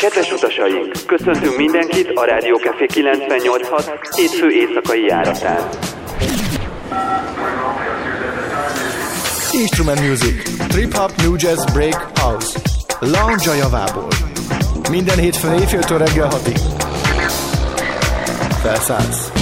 Kedves utasaink, köszöntünk mindenkit a Rádió Café 98.6 hétfő éjszakai járatán. Instrument Music, Trip Hop, New Jazz, Break, House. Lounge a javából. Minden hétfőn éjféltől reggel hatig. Felszállsz.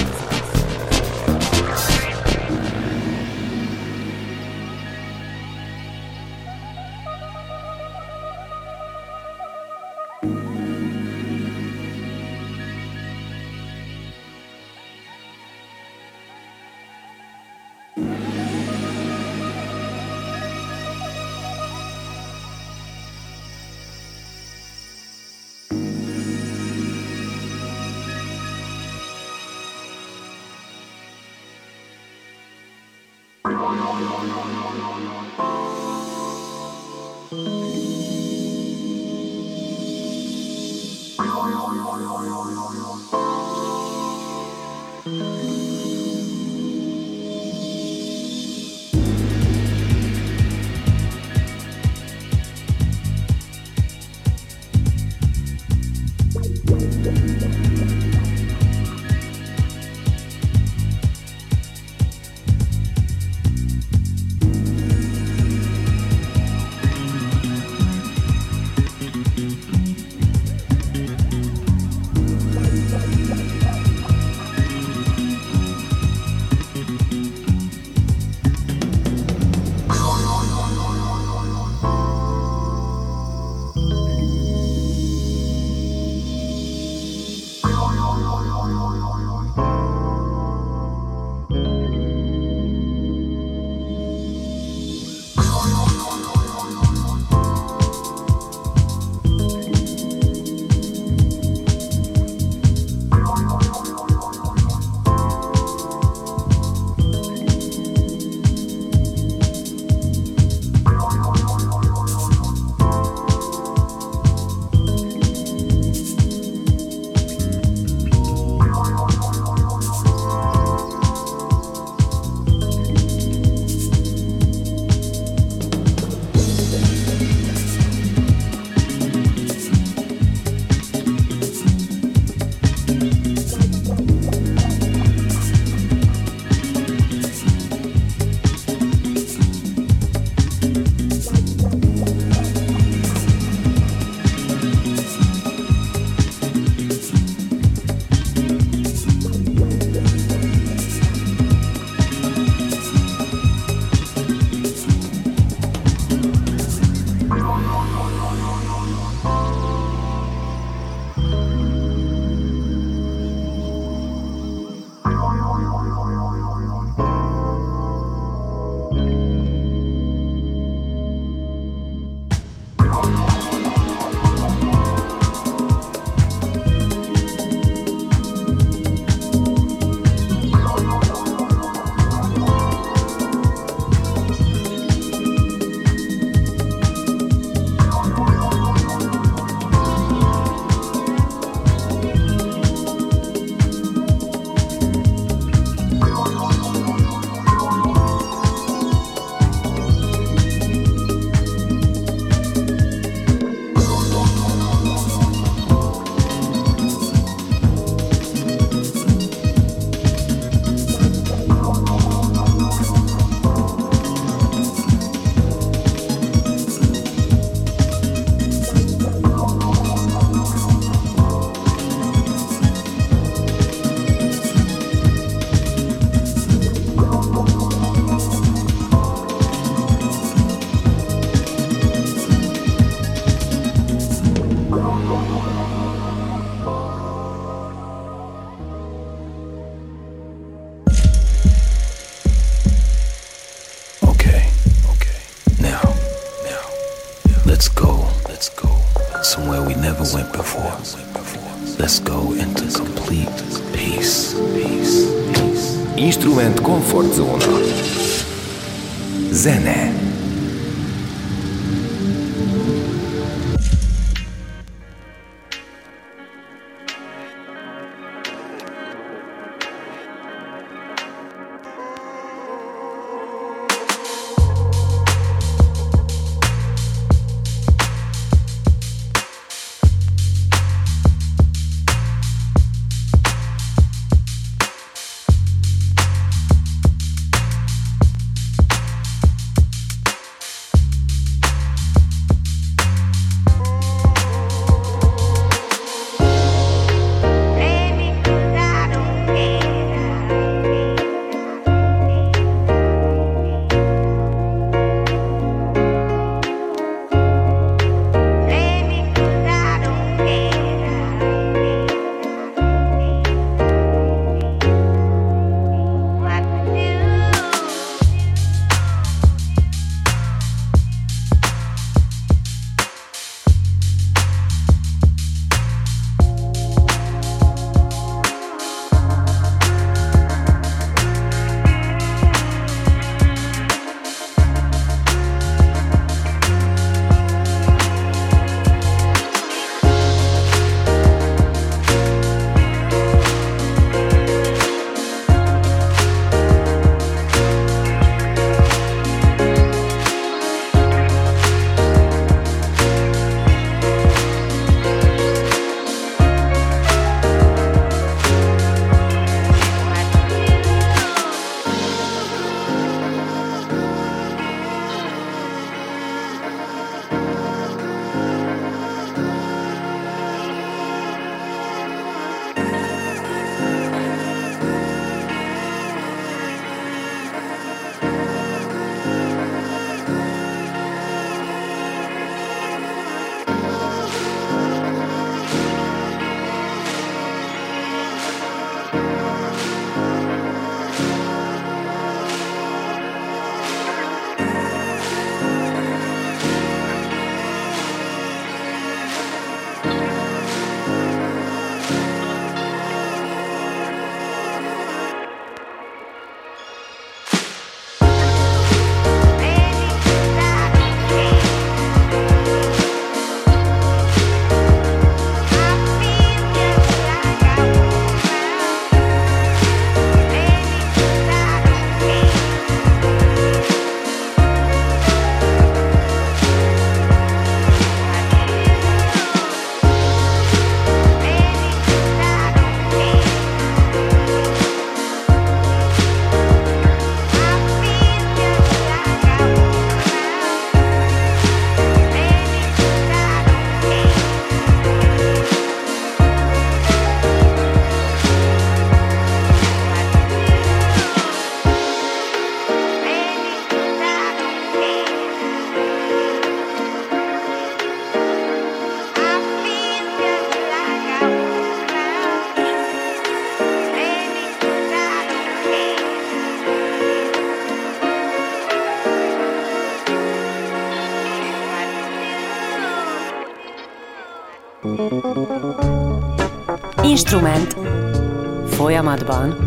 Instrument folyamatban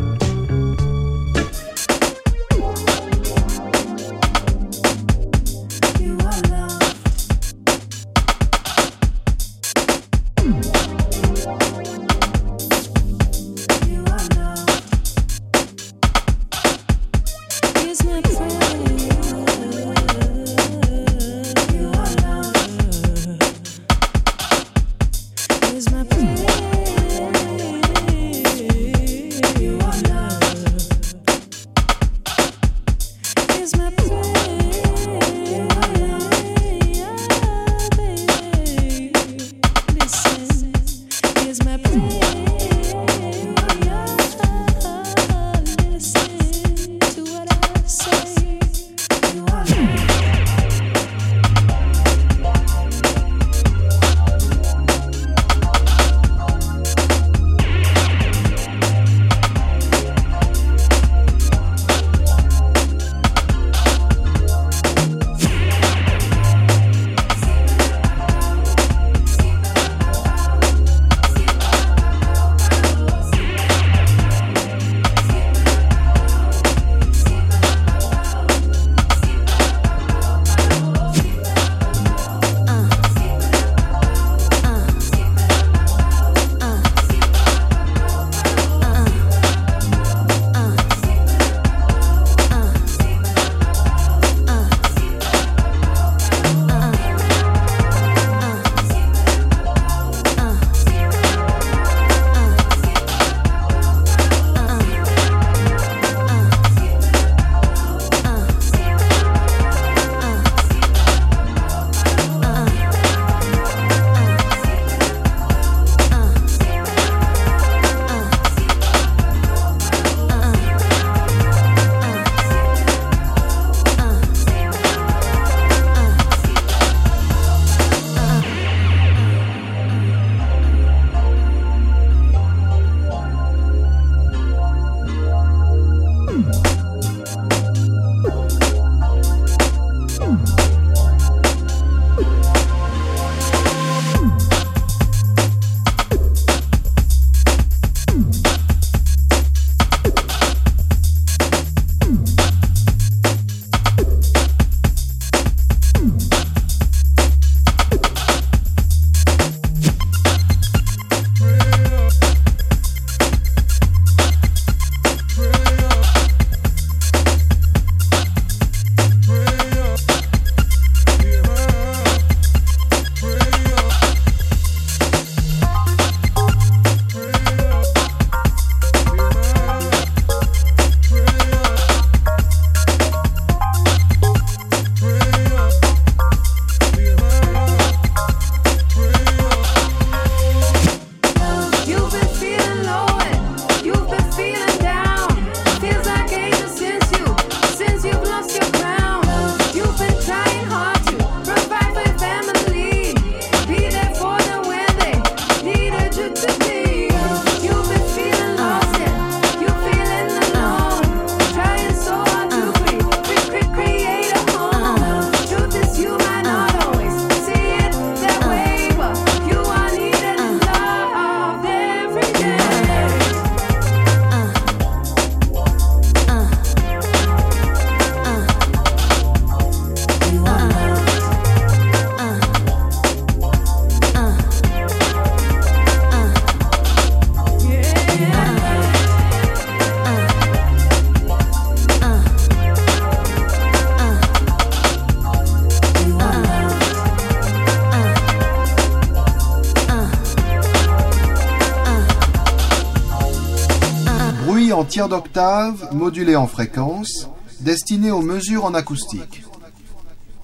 tiers d'octave modulé en fréquence, destiné aux mesures en acoustique.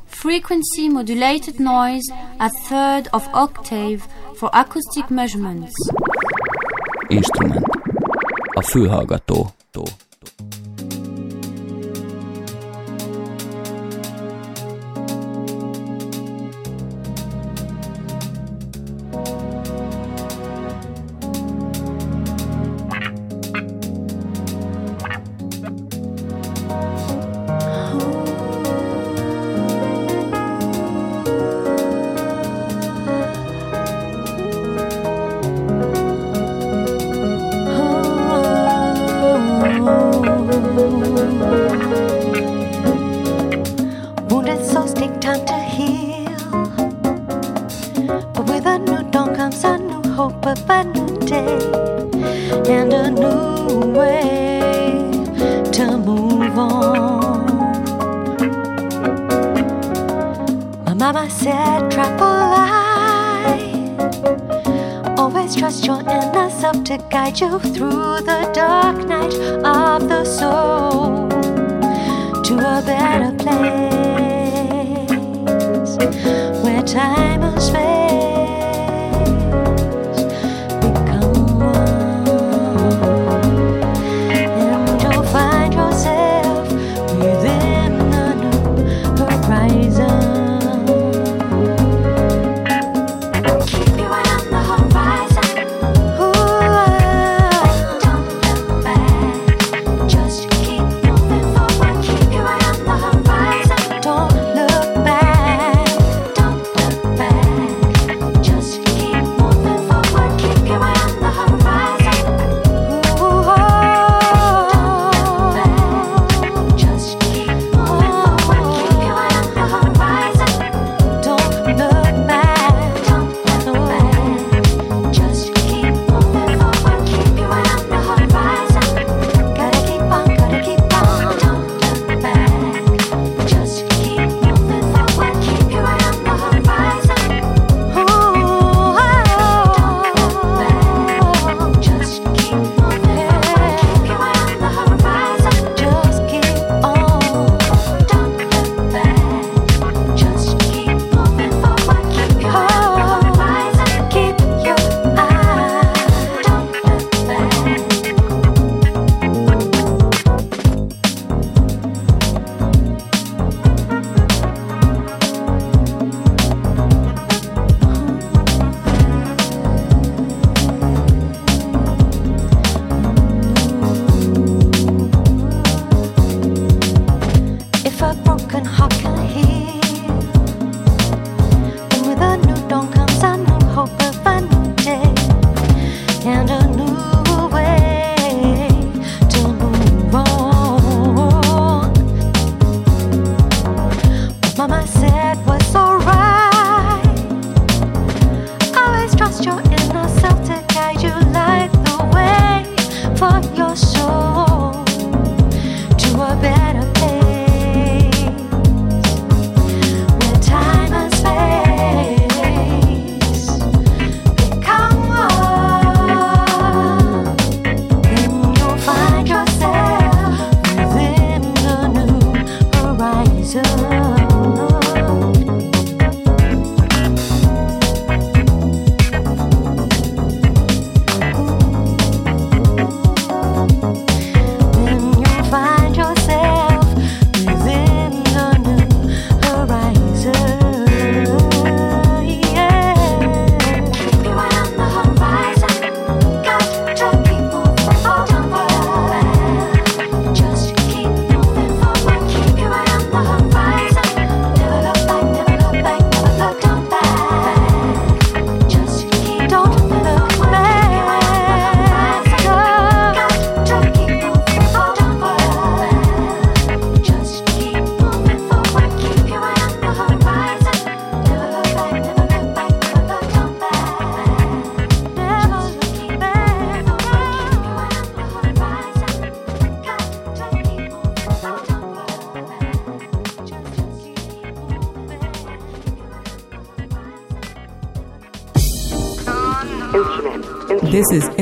Frequency modulated noise a third of octave for acoustic measurements. Instrument. A fülhallgató.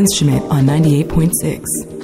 Instrument on 98.6.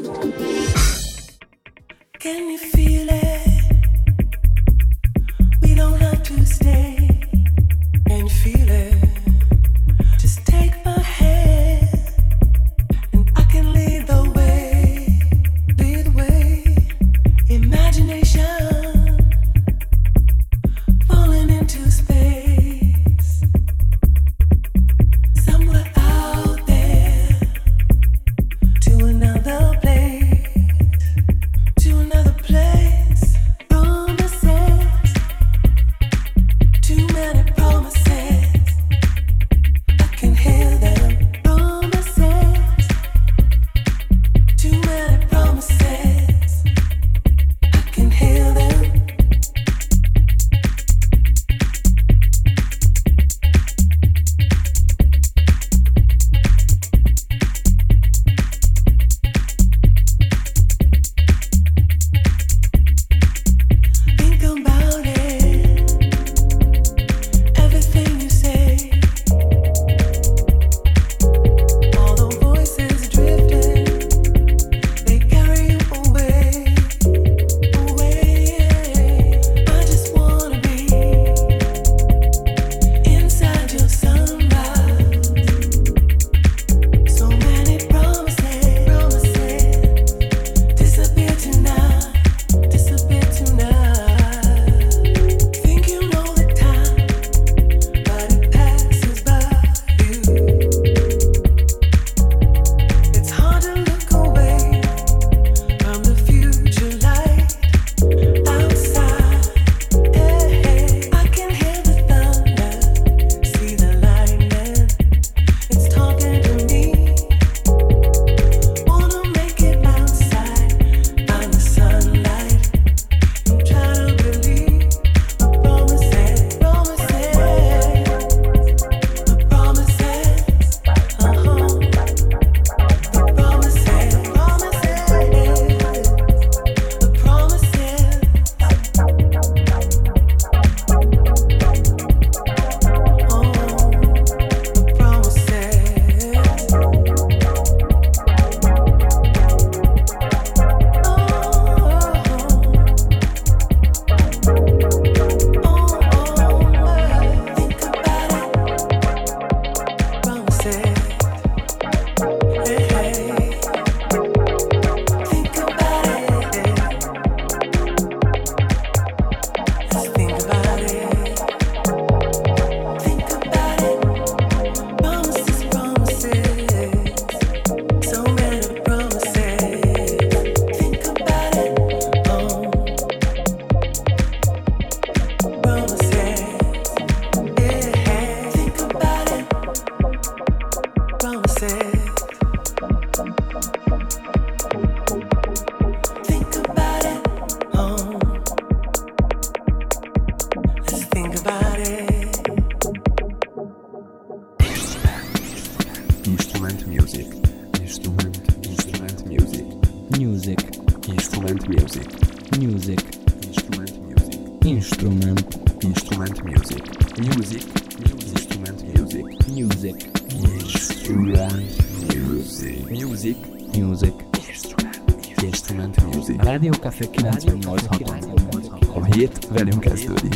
hét velünk kezdődik.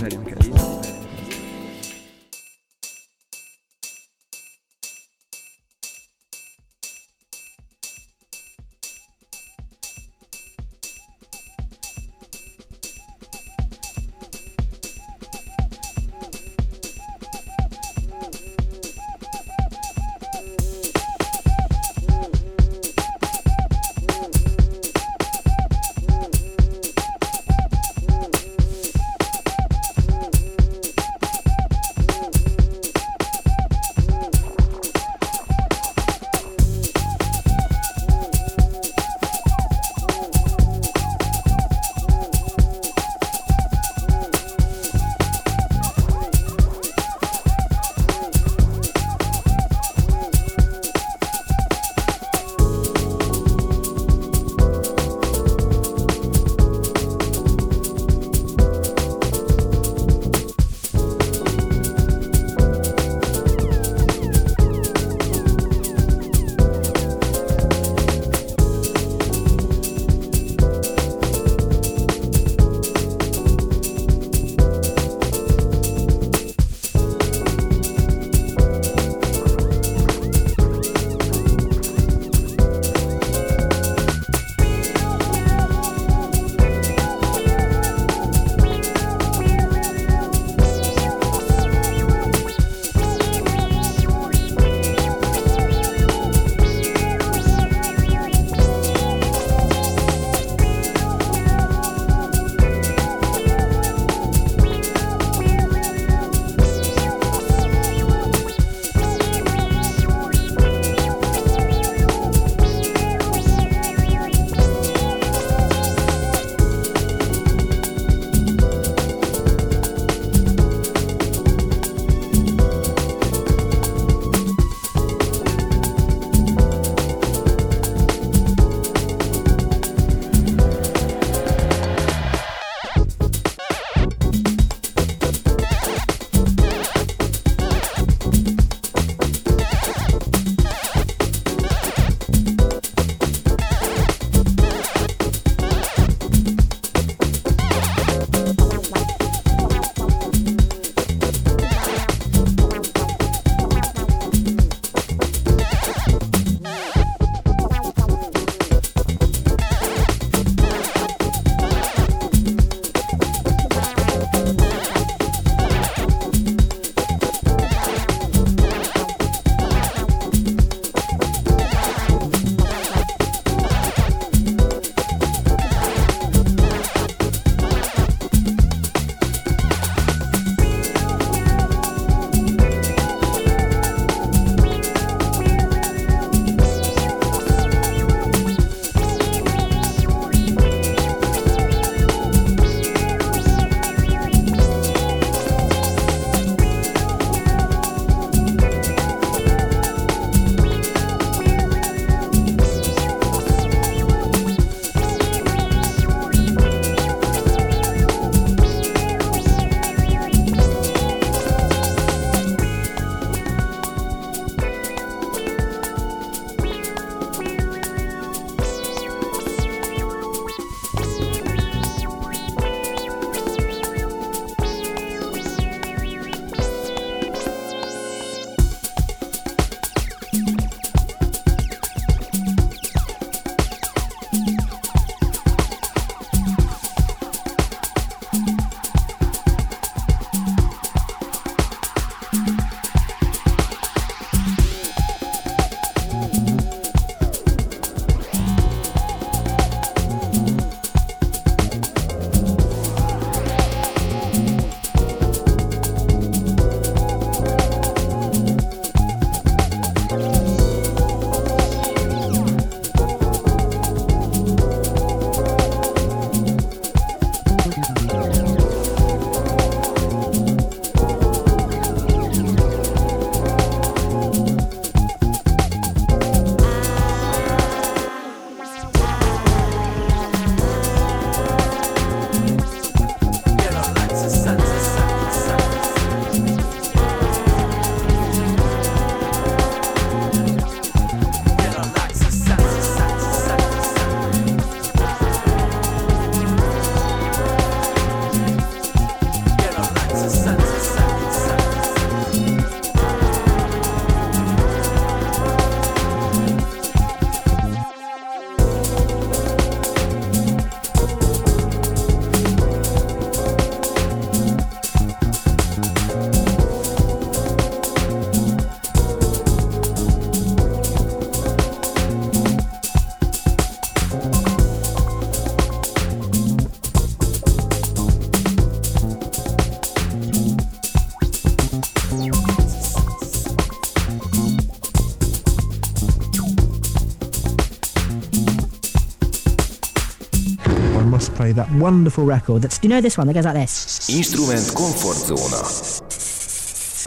Just that wonderful record that's. Do you know this one that goes like this? Instrument komfortzóna.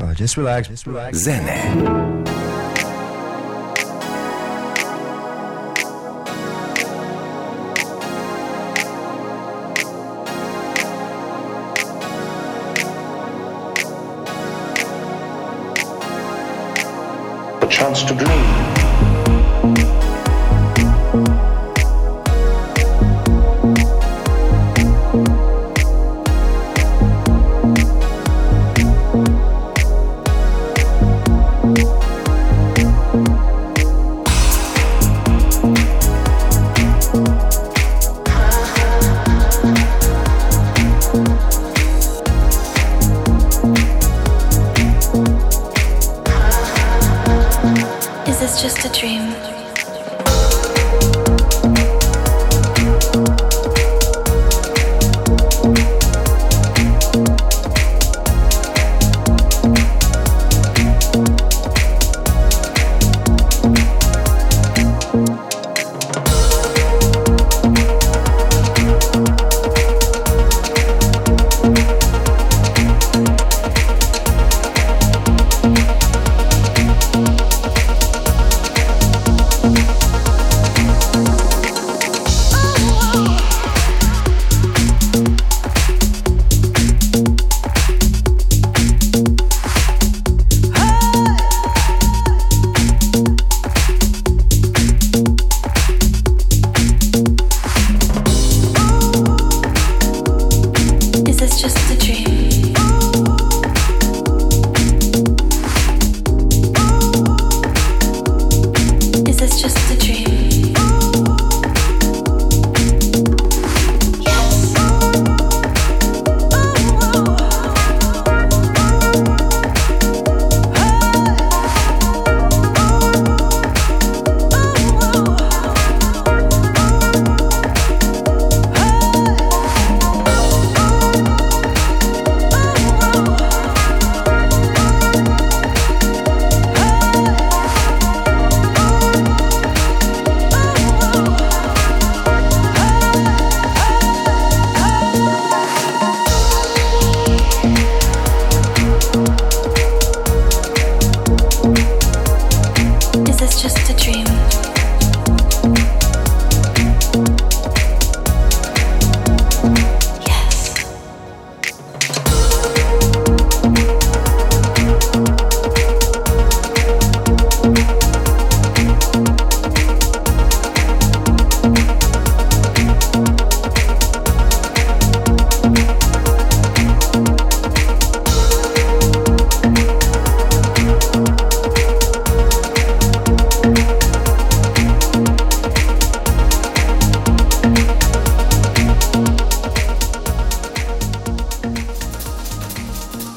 Oh, uh, just relax, just relax. Zene. A chance to dream.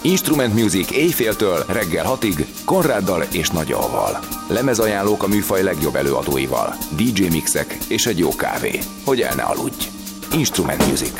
Instrument Music éjféltől reggel hatig Konráddal és Nagyalval. Lemezajánlók a műfaj legjobb előadóival, DJ mixek és egy jó kávé, hogy el ne aludj. Instrument Music.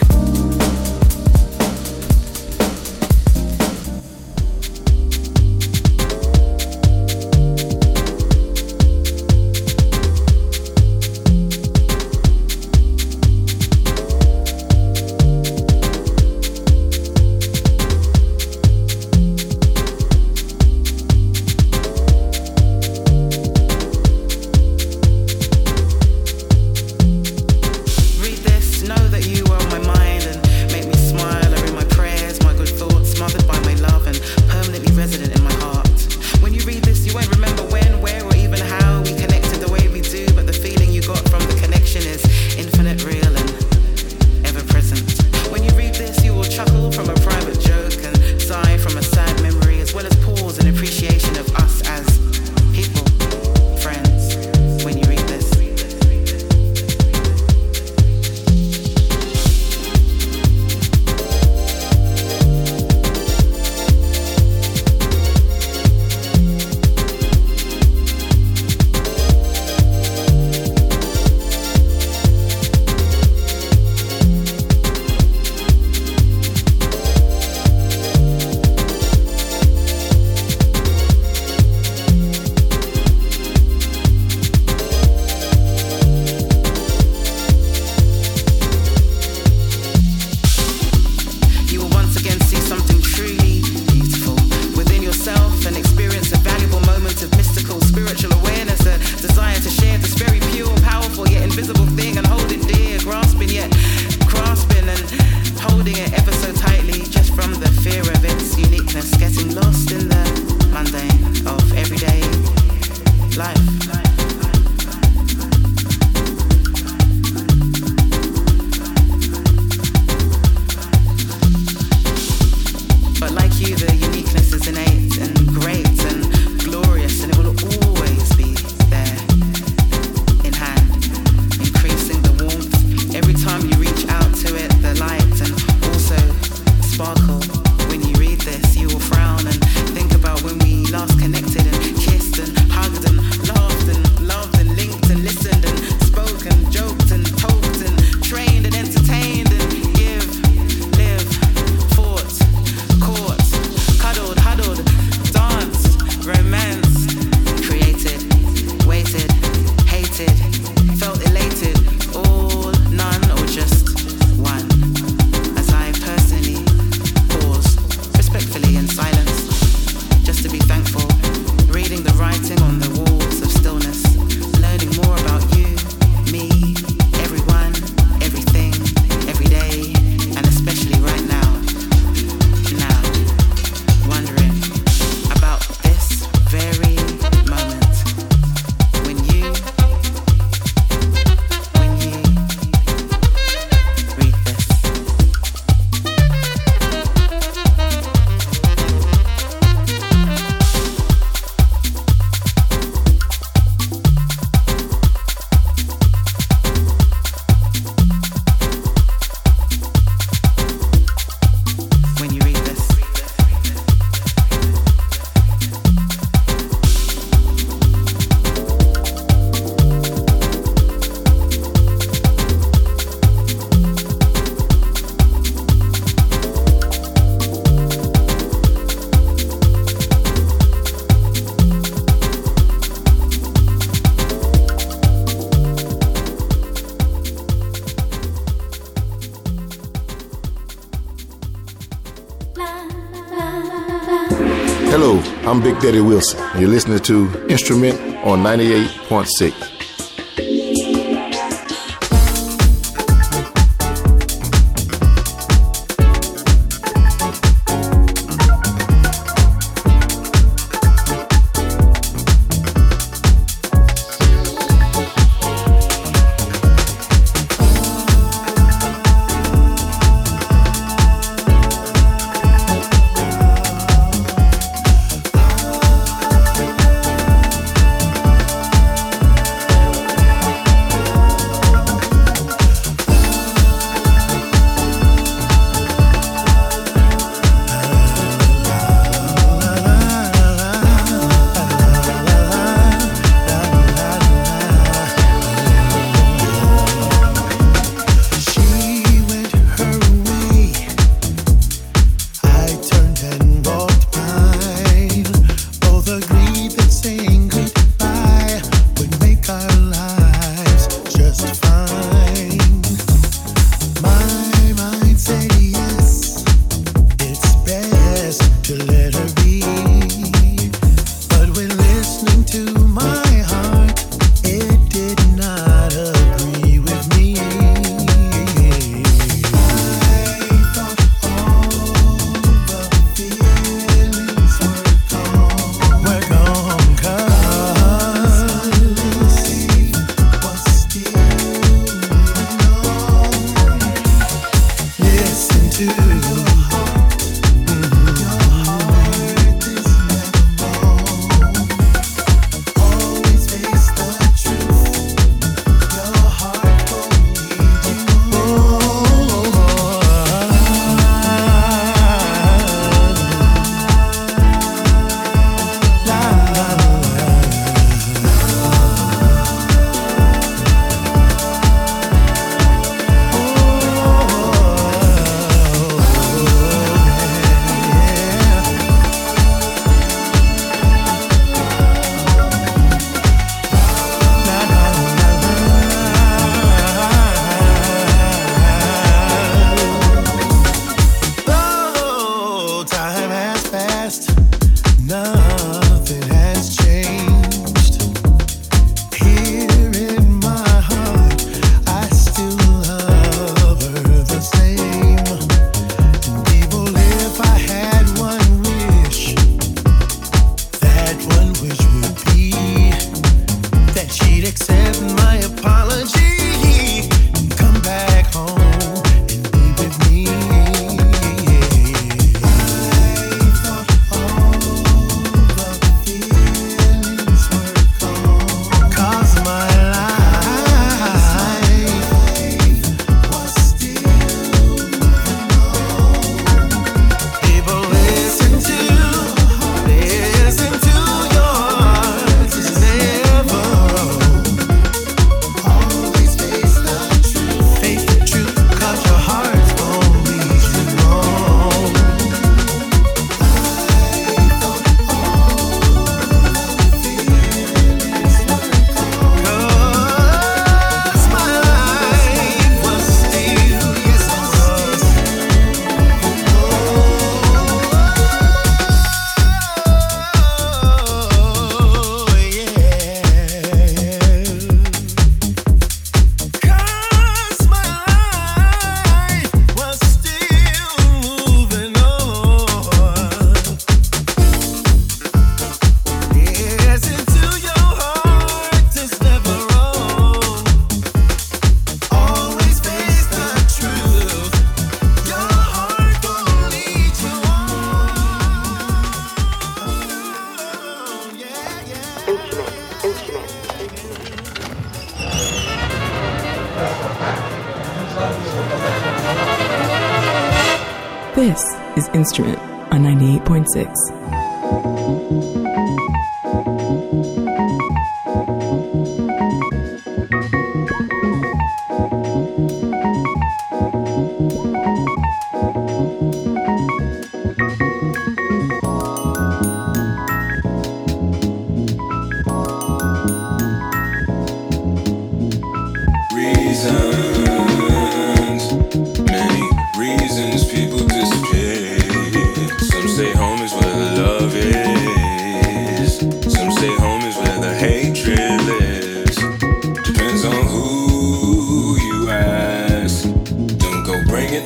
I'm Big Daddy Wilson, and you're listening to Instrument on 98.6.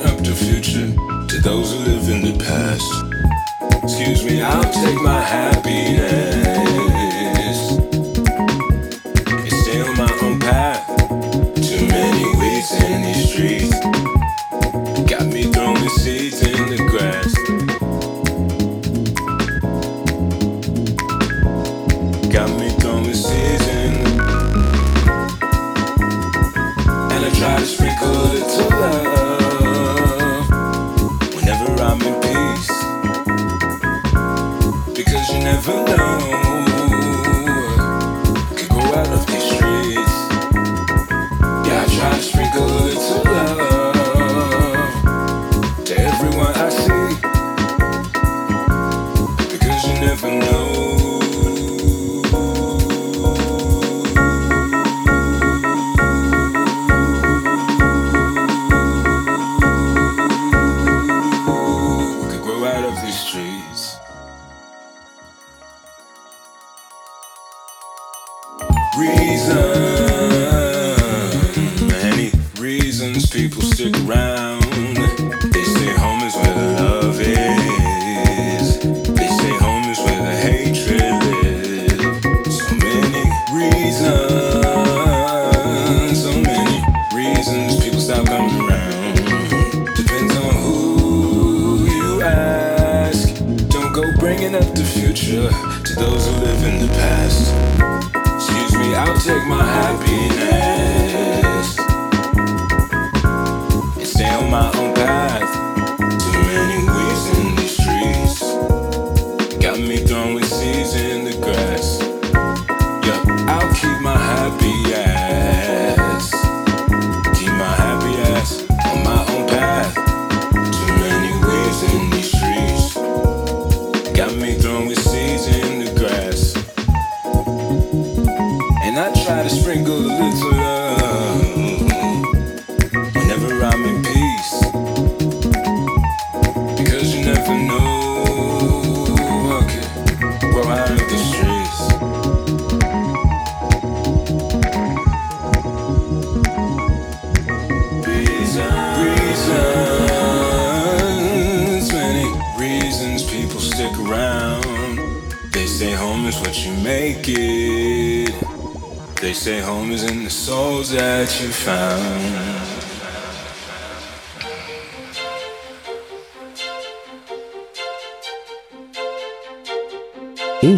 up to future, to those who live in the past. Excuse me, I'll take my happiness.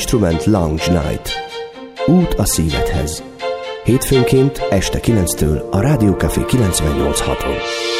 Instrument Lounge Night. Út a szívedhez. Hétfőnként este 9-től a Rádiókafé 98.6-on.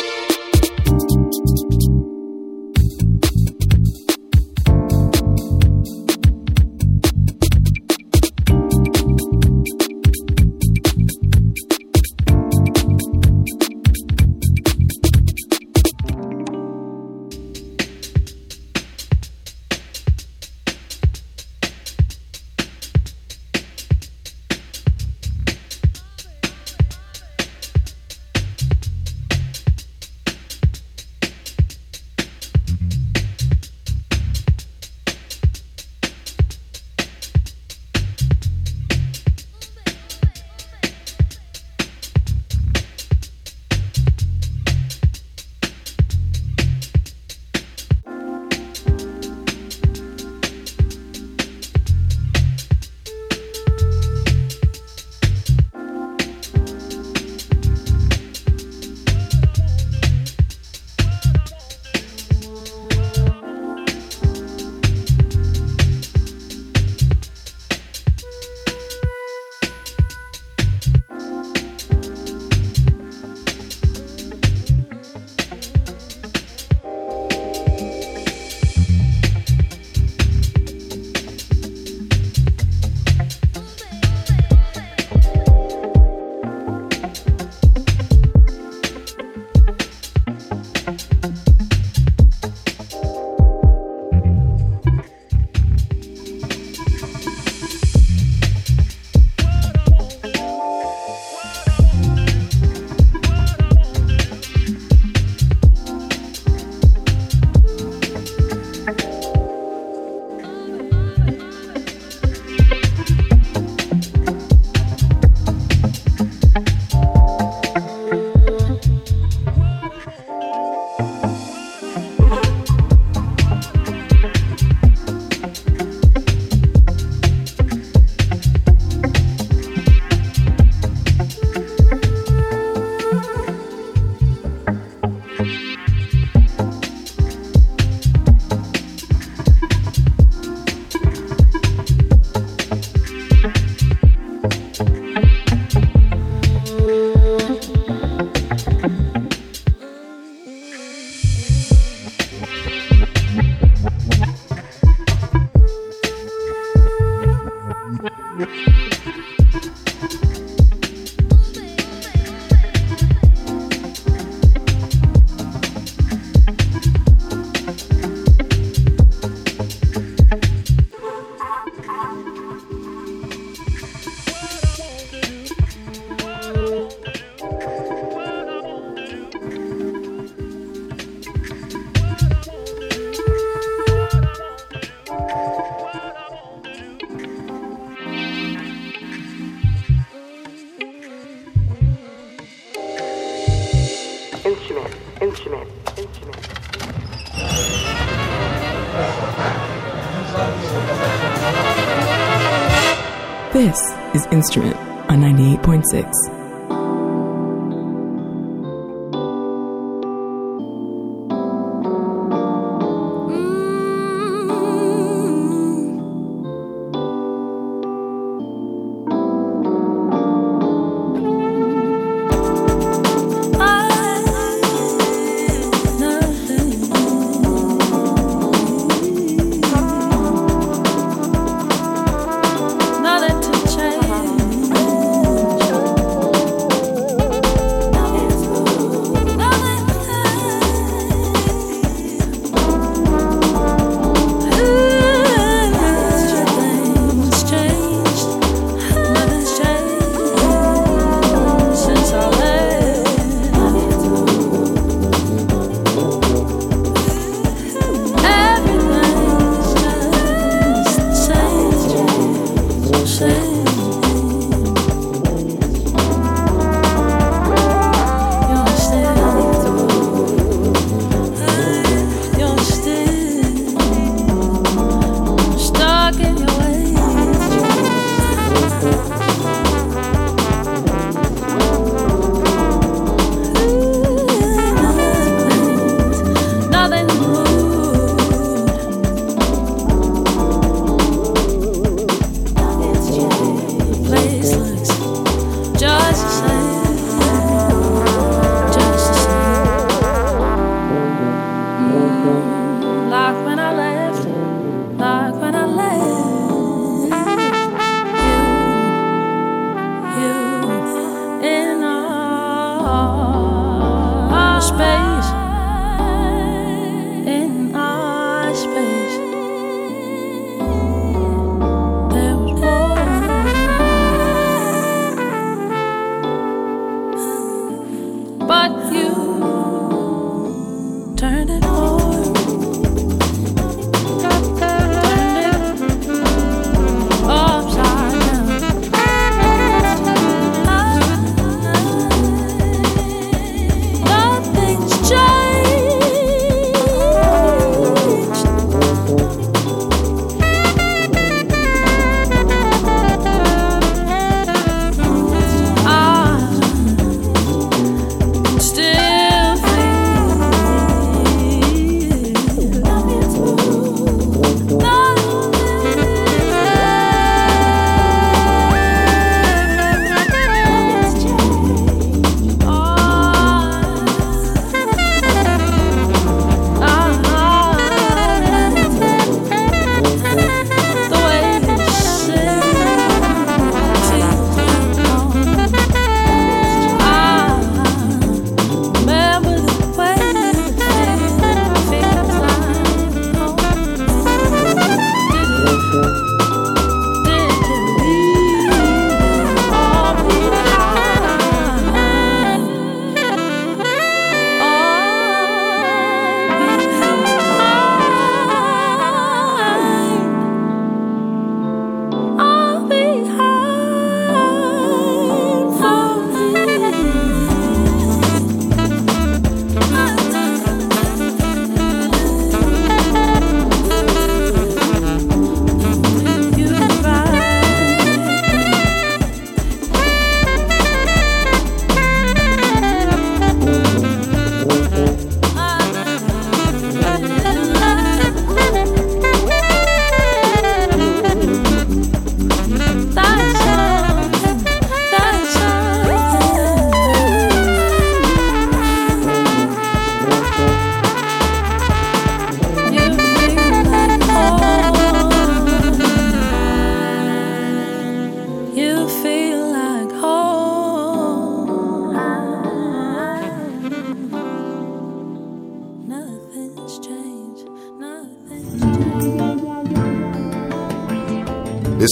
Instrument on 98.6.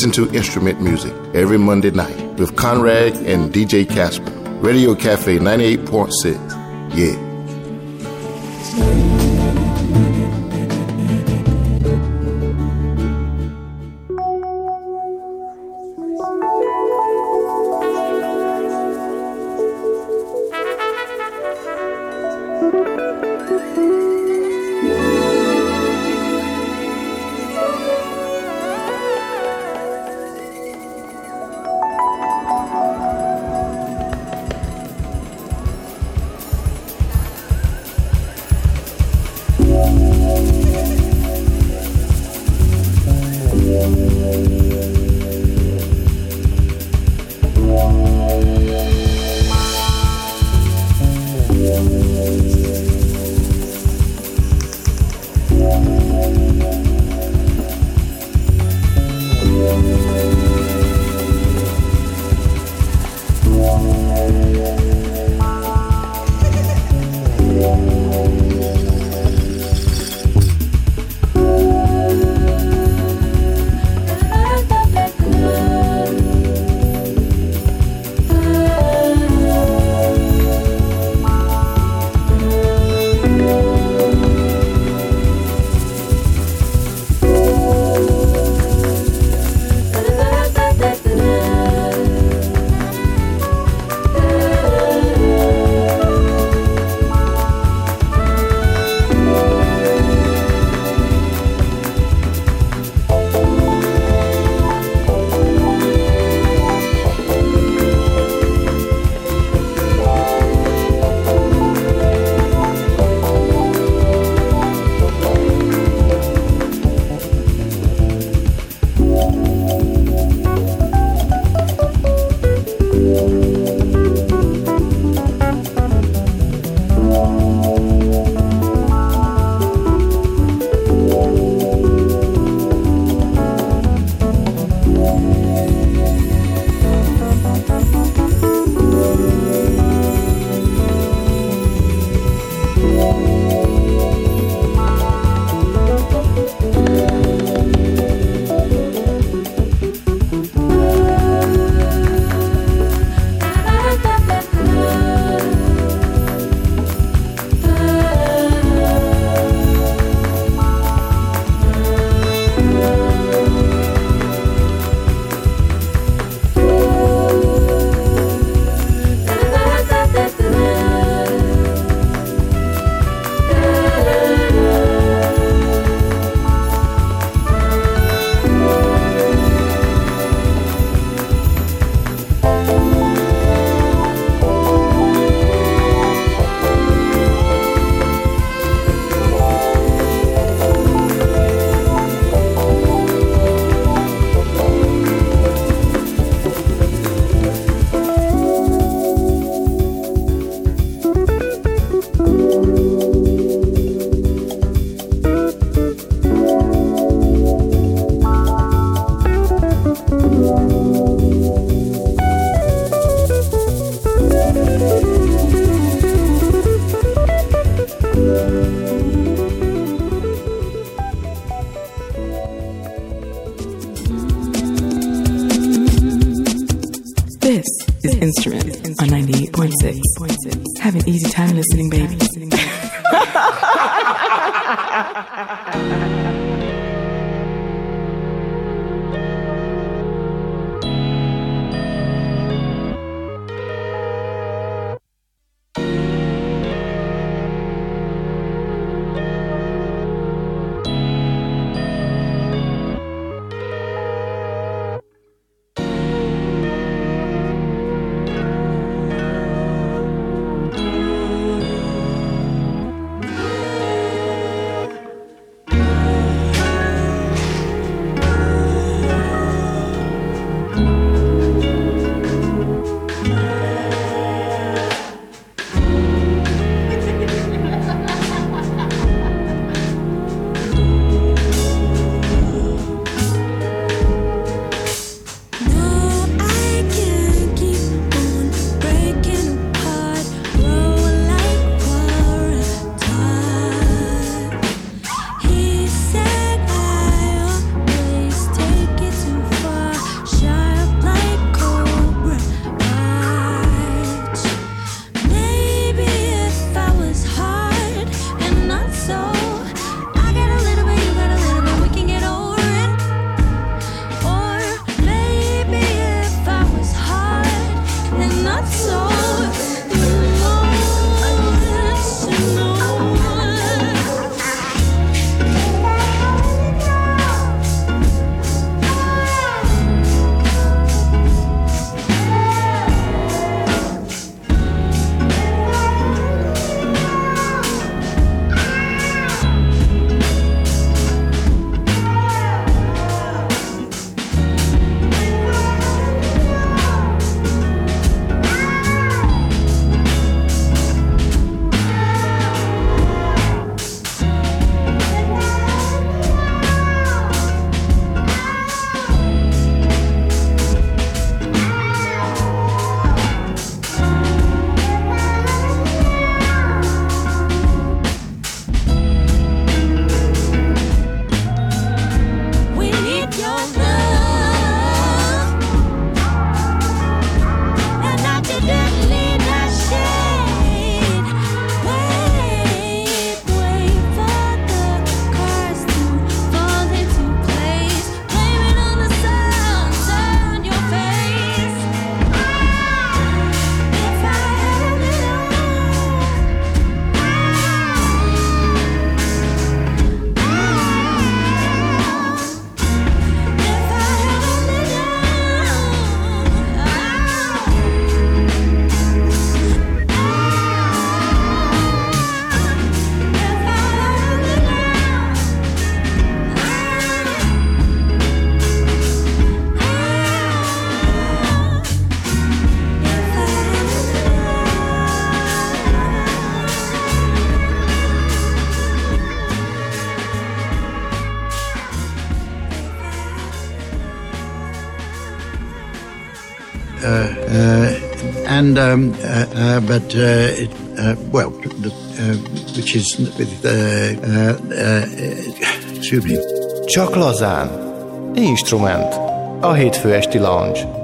Listen to instrument music every Monday night with Conrad and DJ Casper. Radio Cafe 98.6. Yeah. but uh, it, uh, well, uh, which is excuse me. Csak lazán. Instrument. A hétfő esti lounge.